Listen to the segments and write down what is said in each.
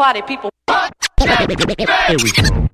Party people. Here we go.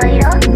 Tell you.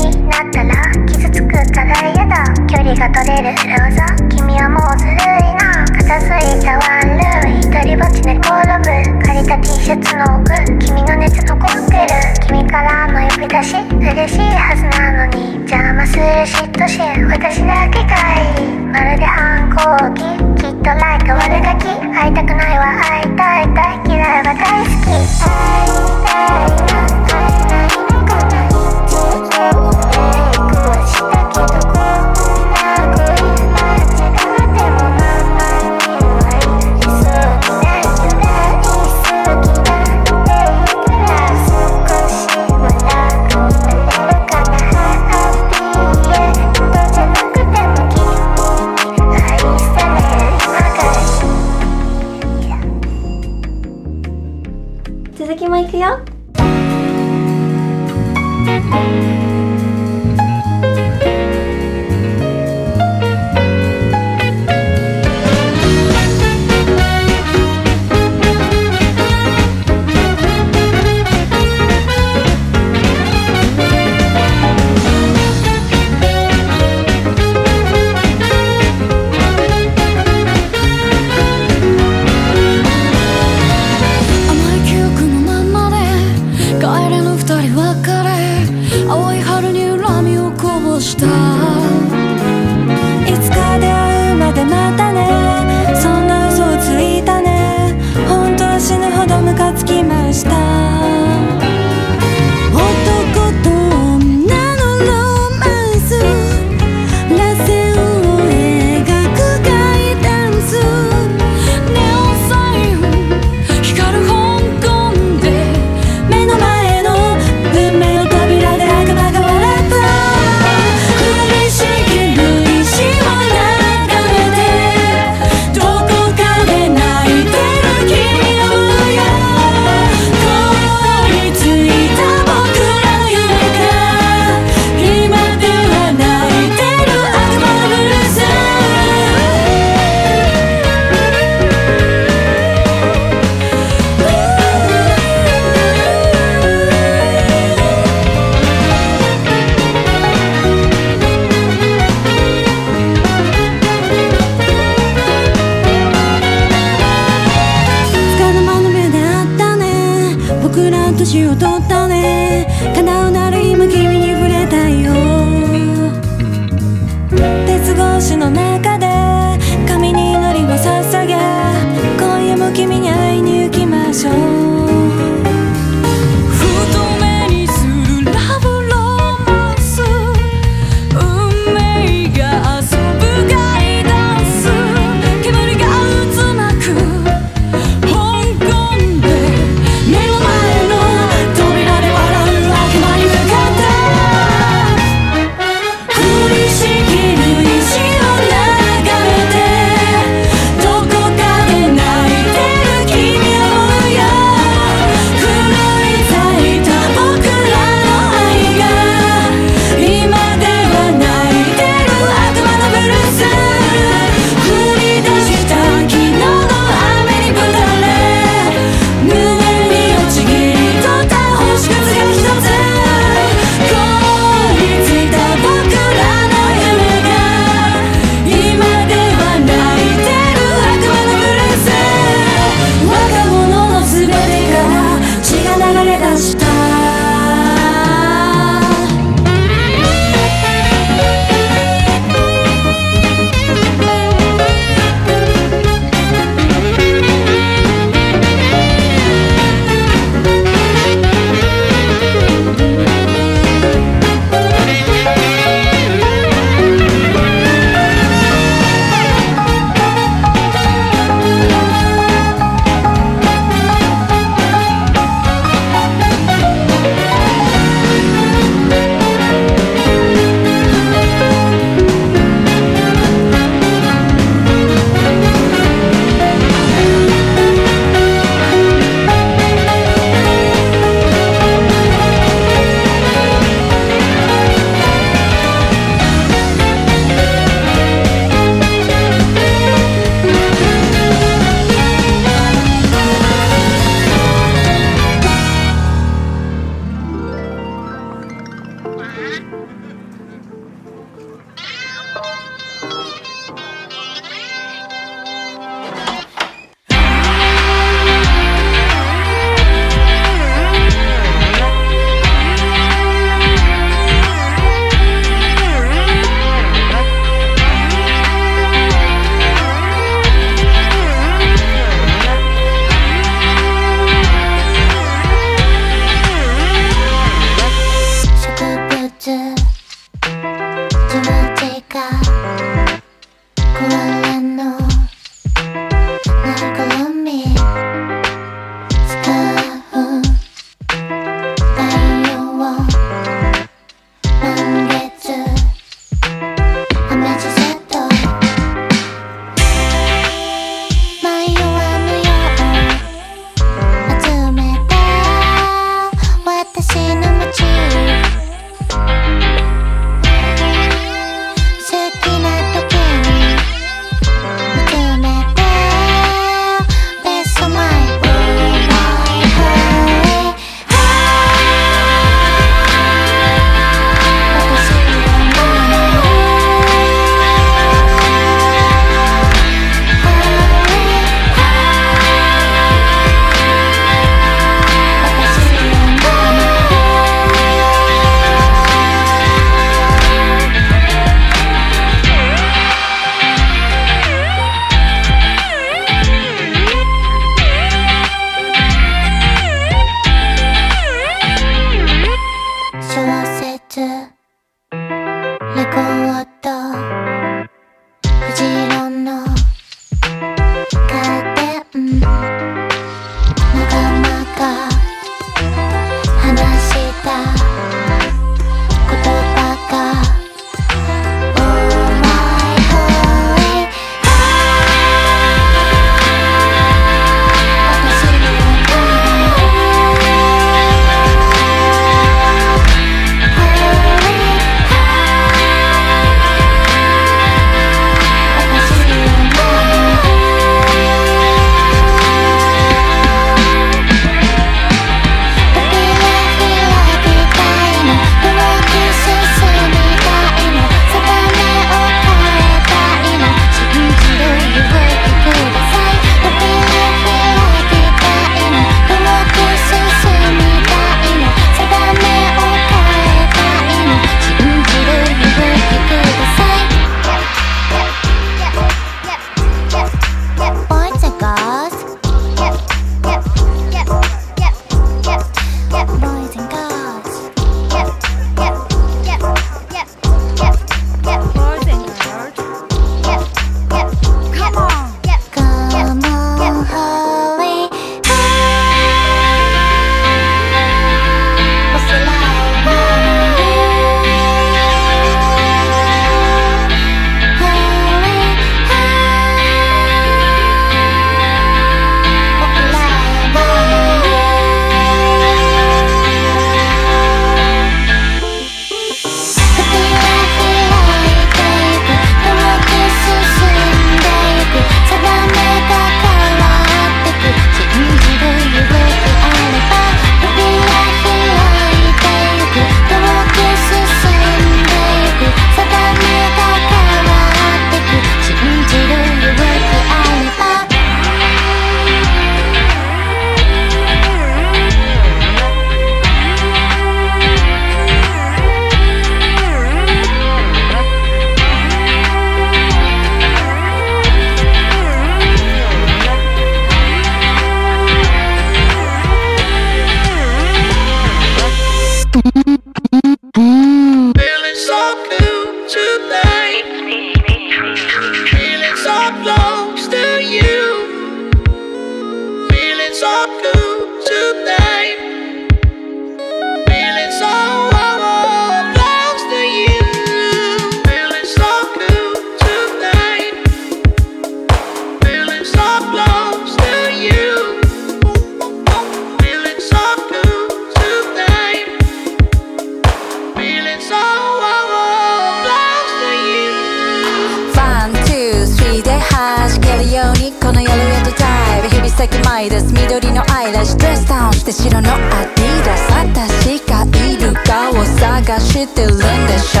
セ前です緑のアイラッシュスタウンして白のアディダス私がいるかを探してるんでしょ。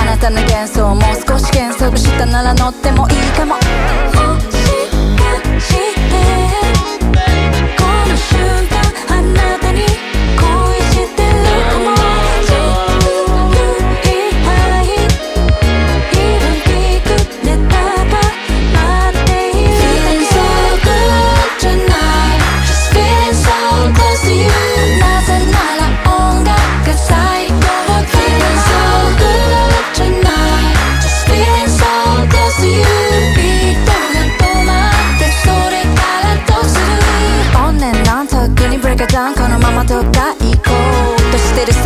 あなたの幻想もう少し減速したなら乗ってもいいかも。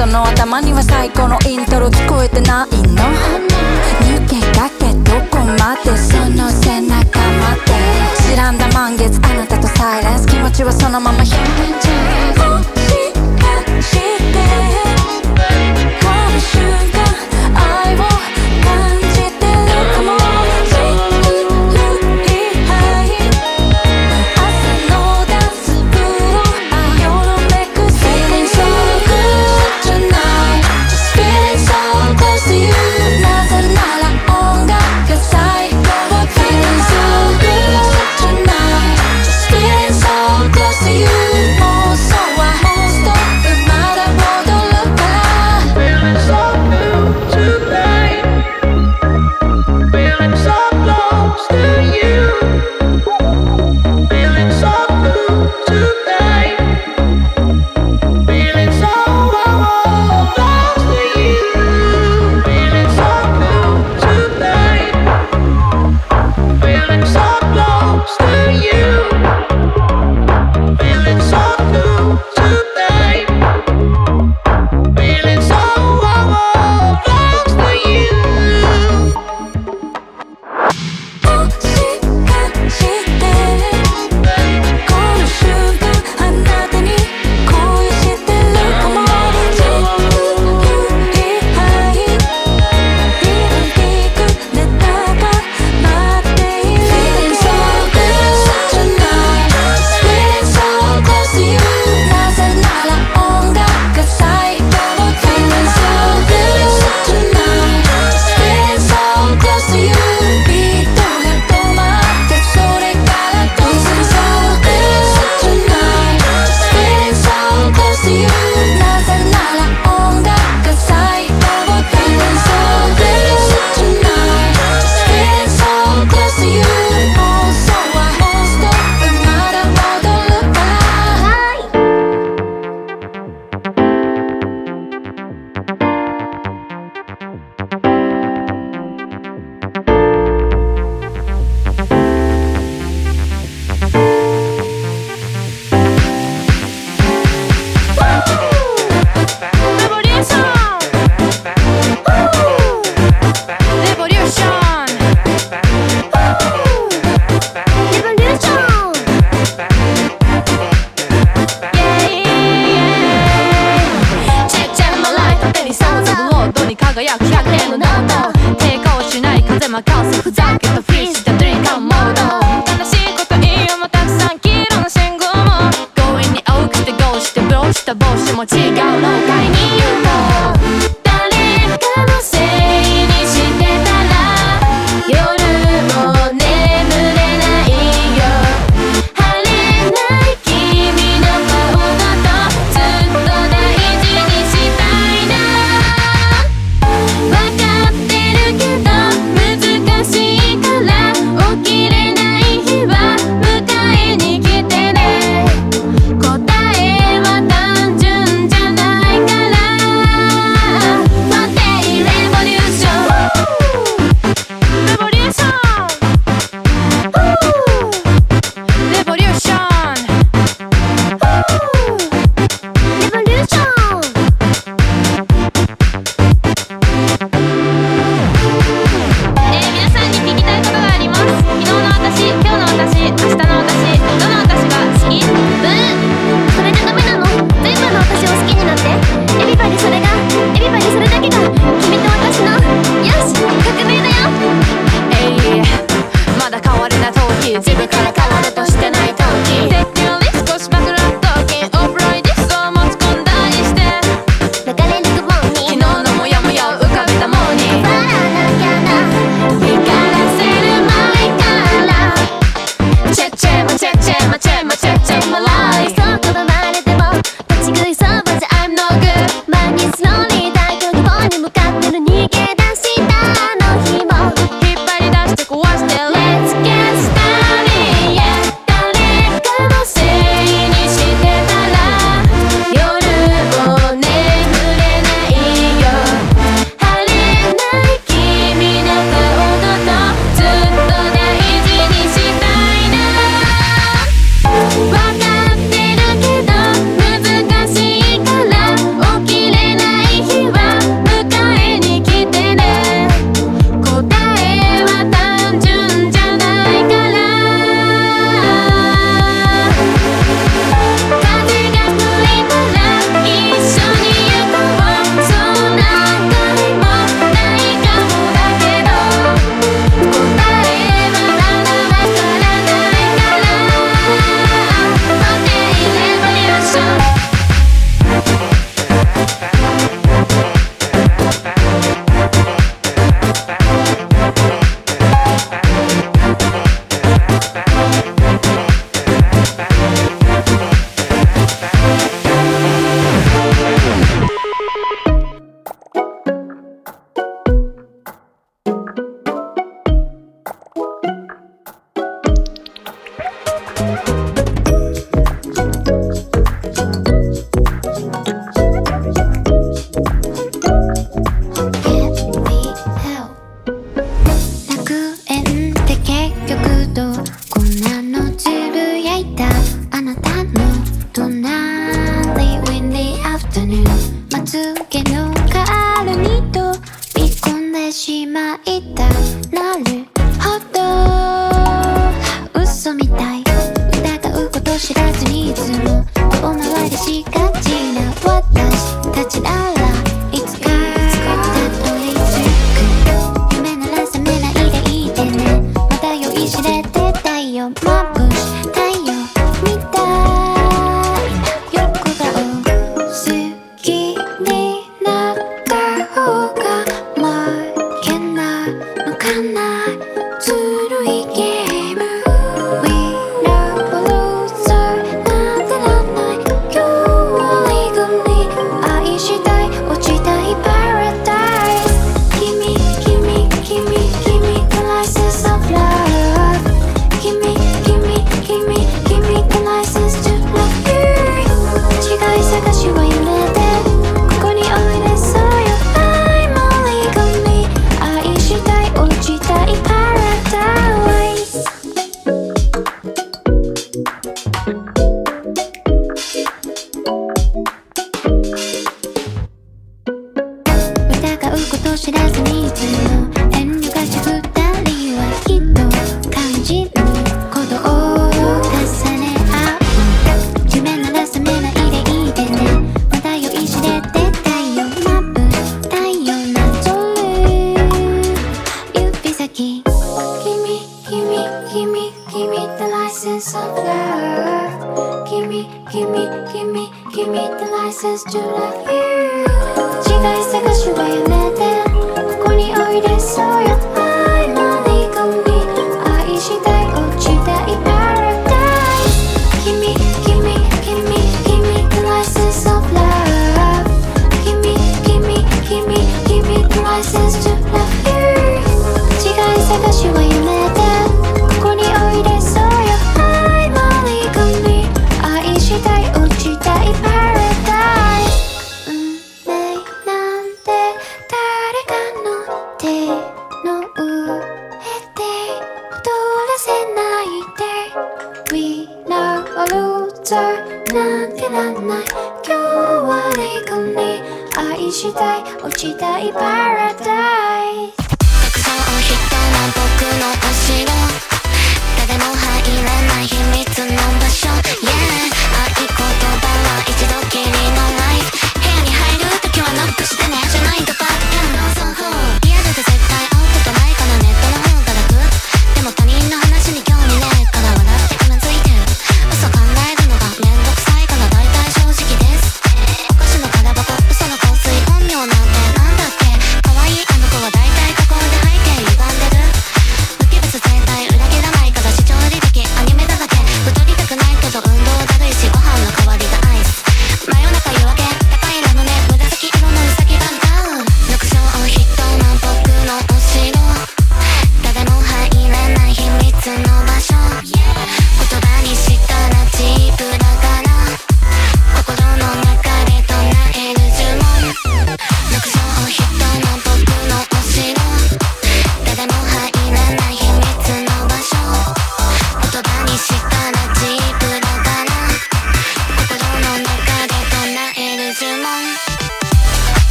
その頭には最高のイントロ聞こえてないの？抜けかけどこまで？その背中まで？知らんだ満月あなたとサイレンス。気持ちはそのまま表現中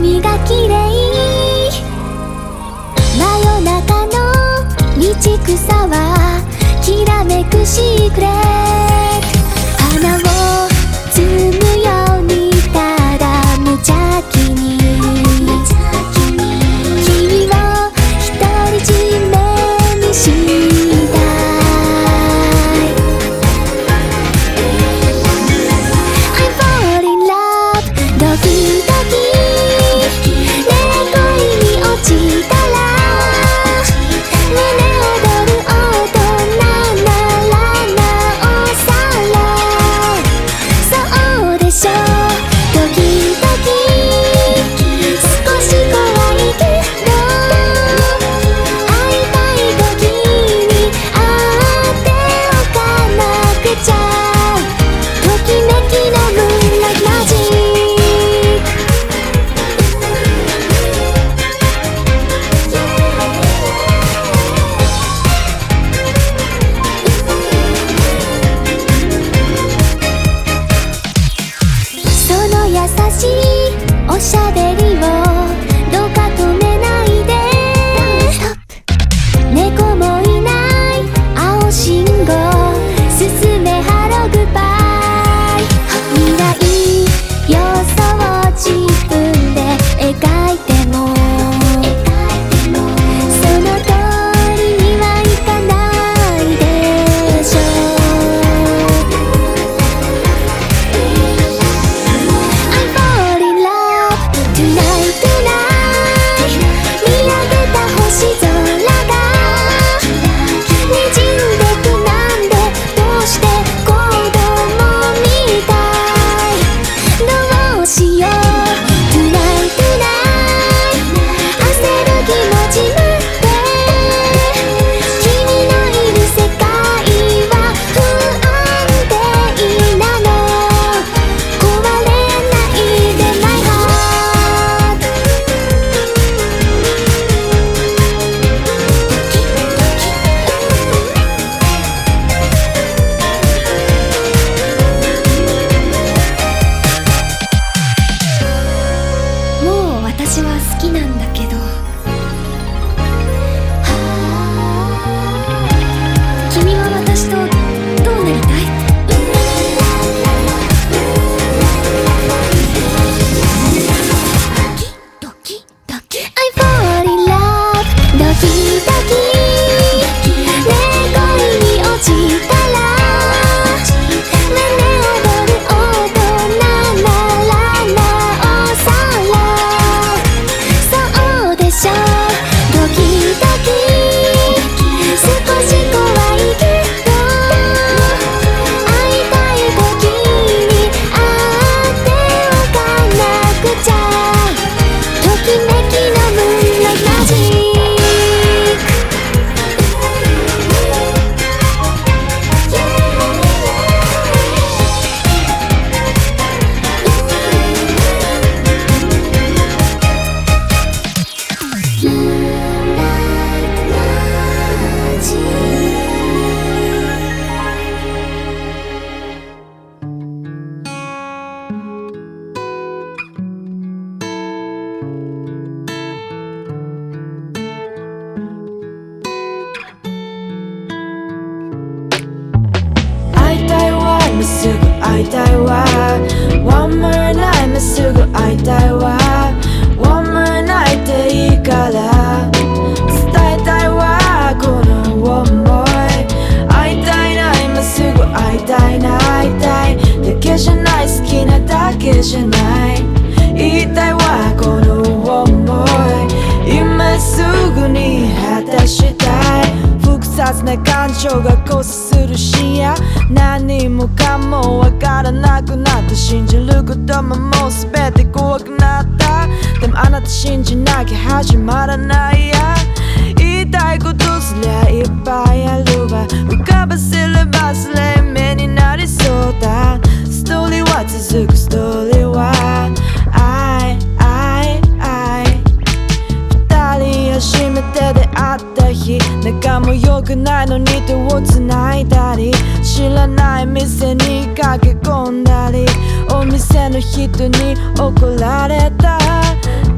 海が綺麗。真夜中の道草はきらめくシークレット。会いたいわ。One more night 今すぐ会いたいわ。One more night でいいから。伝えたいわ。この想い会いたいな今すぐ会いたいな会いたい。だけじゃない好きなだけじゃない。言いたいわ。この想い今すぐに果たしたい。複雑な感情が交差す何もかもわからなくなって信じることももう全て怖くなった。でもあなた信じなきゃ始まらないや。言いたいことすりゃいっぱいあるわ。浮かばせればそれ目になりそうだ。ストーリーは続くストーリーは。愛愛愛二人初めて出会った日。仲も良くないのに手を繋い知らない店に駆け込んだりお店の人に怒られた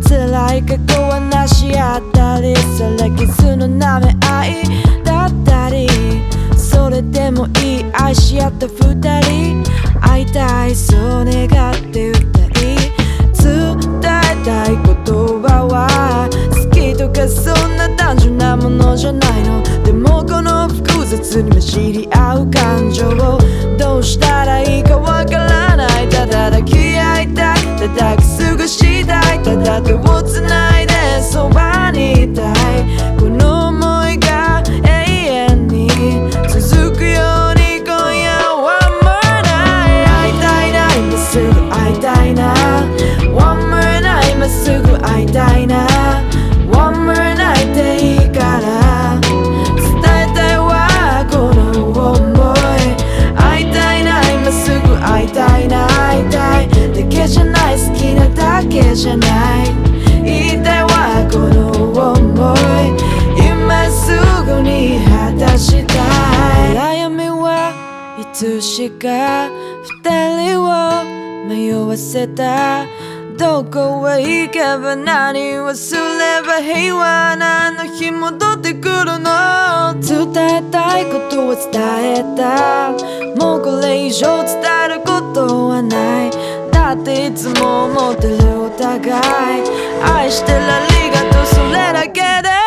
辛い過去はなし合ったりさらけ出の舐め合いだったりそれでもいい愛し合った二人会いたいそう願って歌い伝えたい言葉は好きとかそんな単純なものじゃないの複雑に混じり合う感情をどうしたらいいかわからないただ抱き合いたいただくすぐしたいただ手をつないでそばにいたいこの想いが永遠に続くように今夜は more night 会いたいな今すぐ会いたいな One more night 今すぐ会いたいな会いたいな会いたい。だけじゃない好きなだけじゃない。言いたいわこの想い。今すぐに果たしたい。暗闇はいつしか二人を迷わせた。どこへ行けば何をすれば平和なの日戻ってくるの。伝えたいことは伝えた。もうこれ以上伝えることはない。だっていつも思ってるお互い。愛してるありがとう。それだけで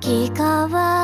き川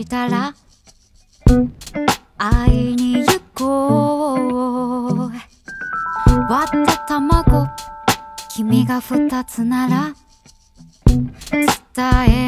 いたら会いに行こう。割った卵君が二つなら伝え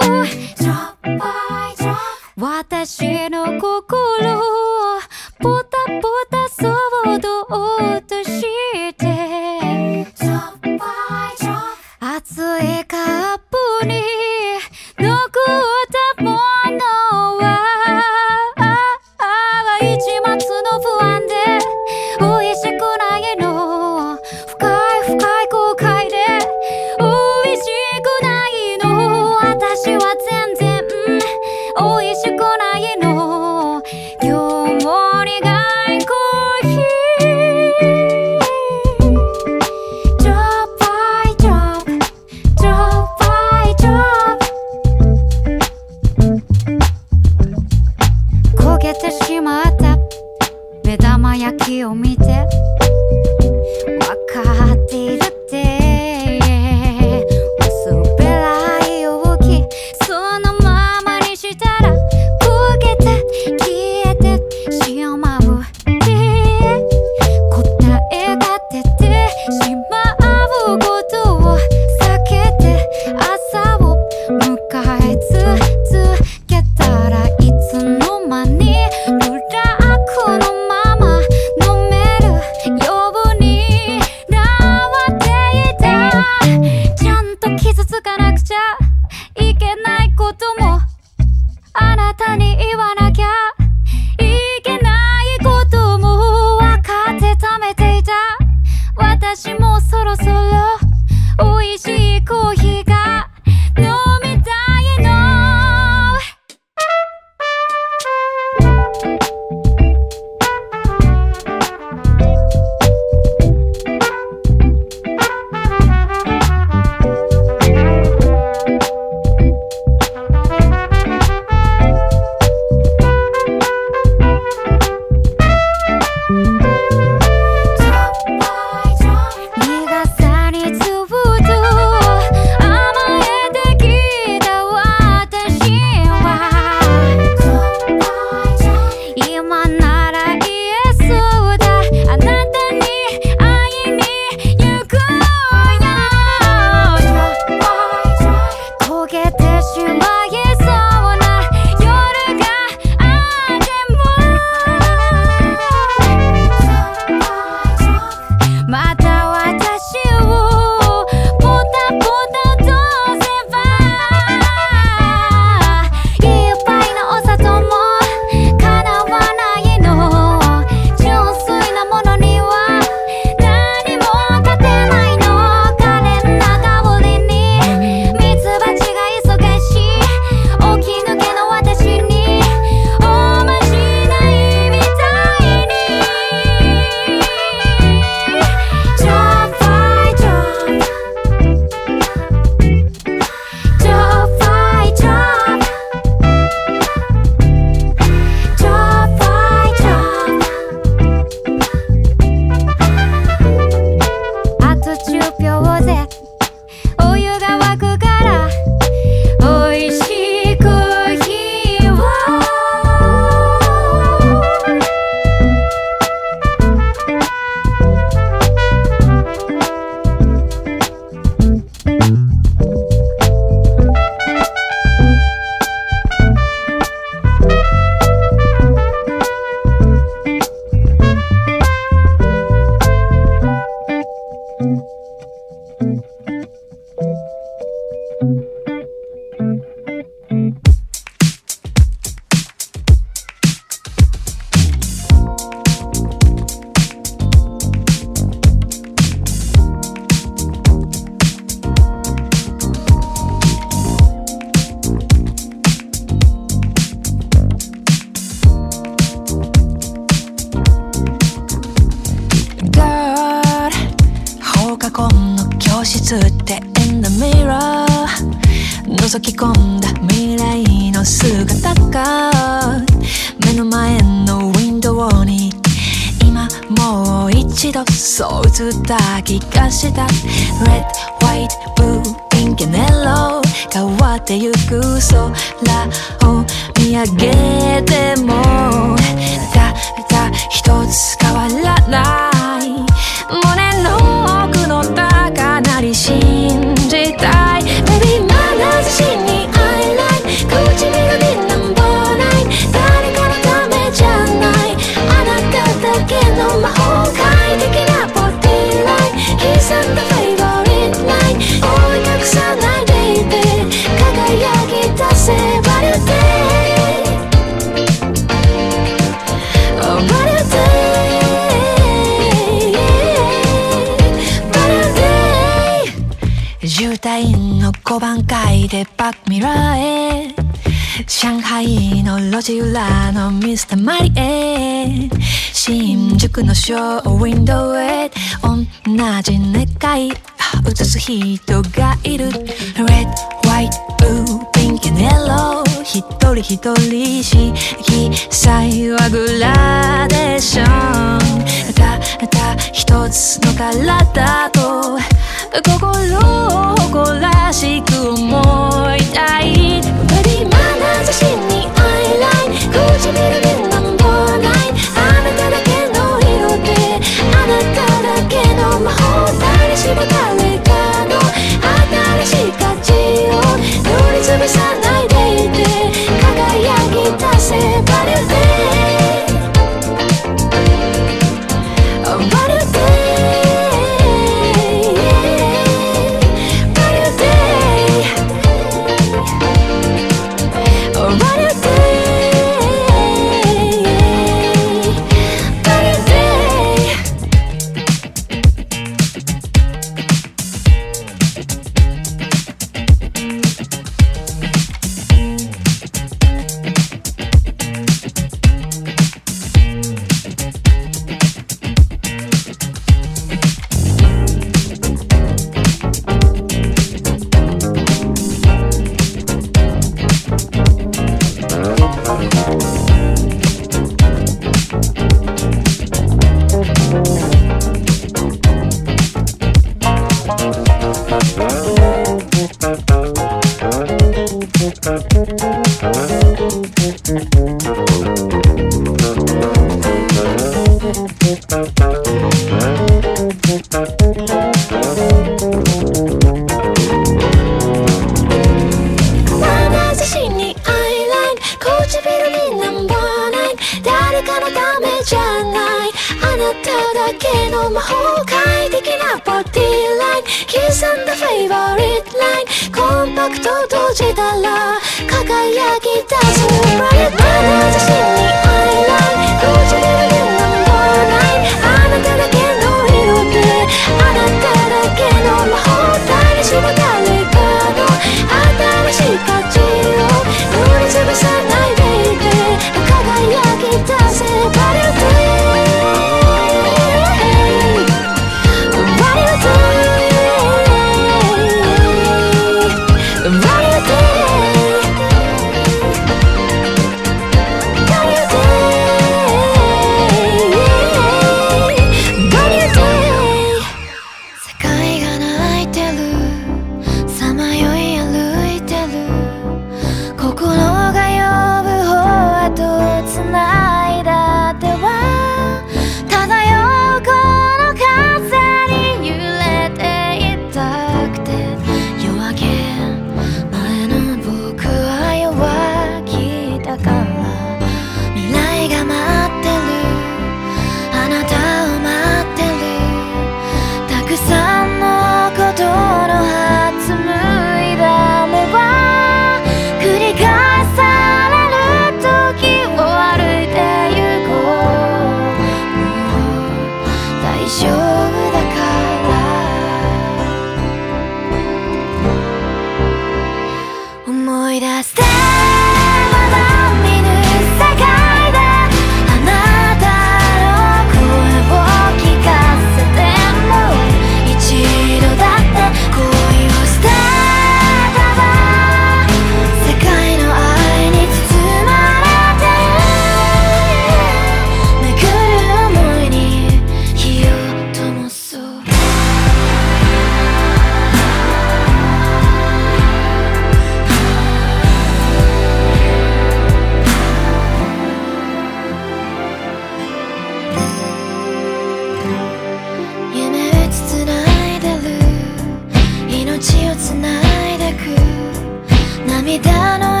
涙の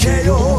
KO.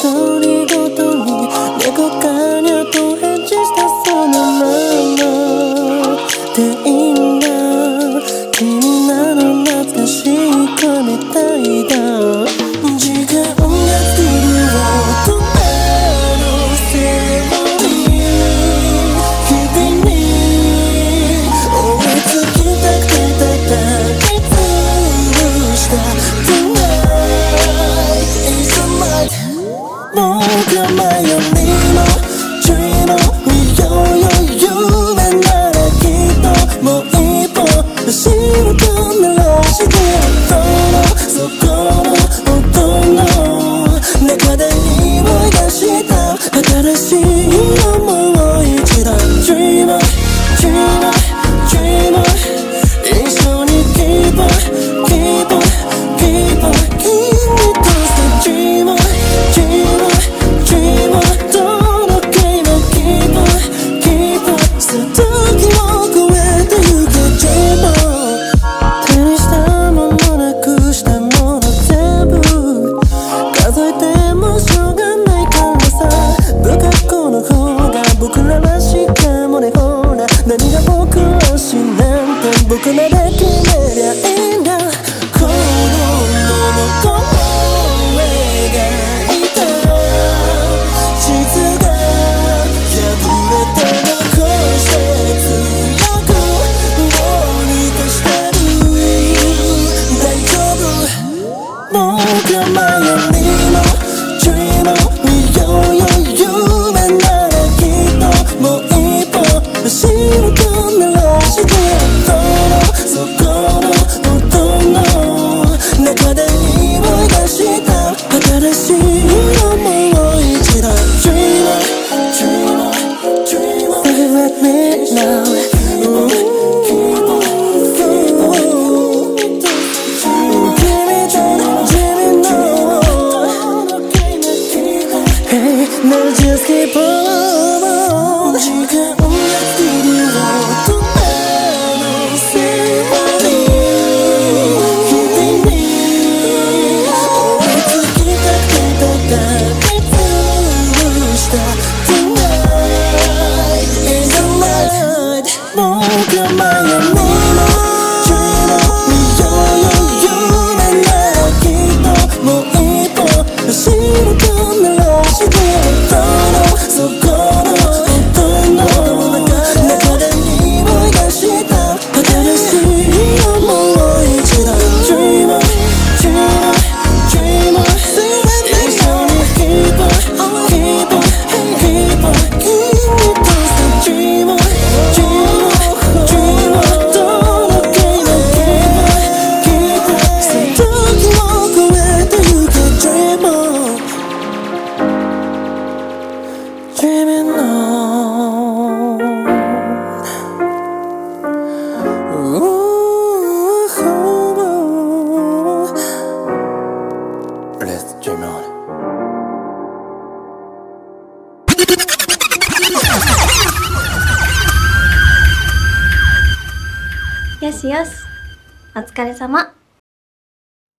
Oh.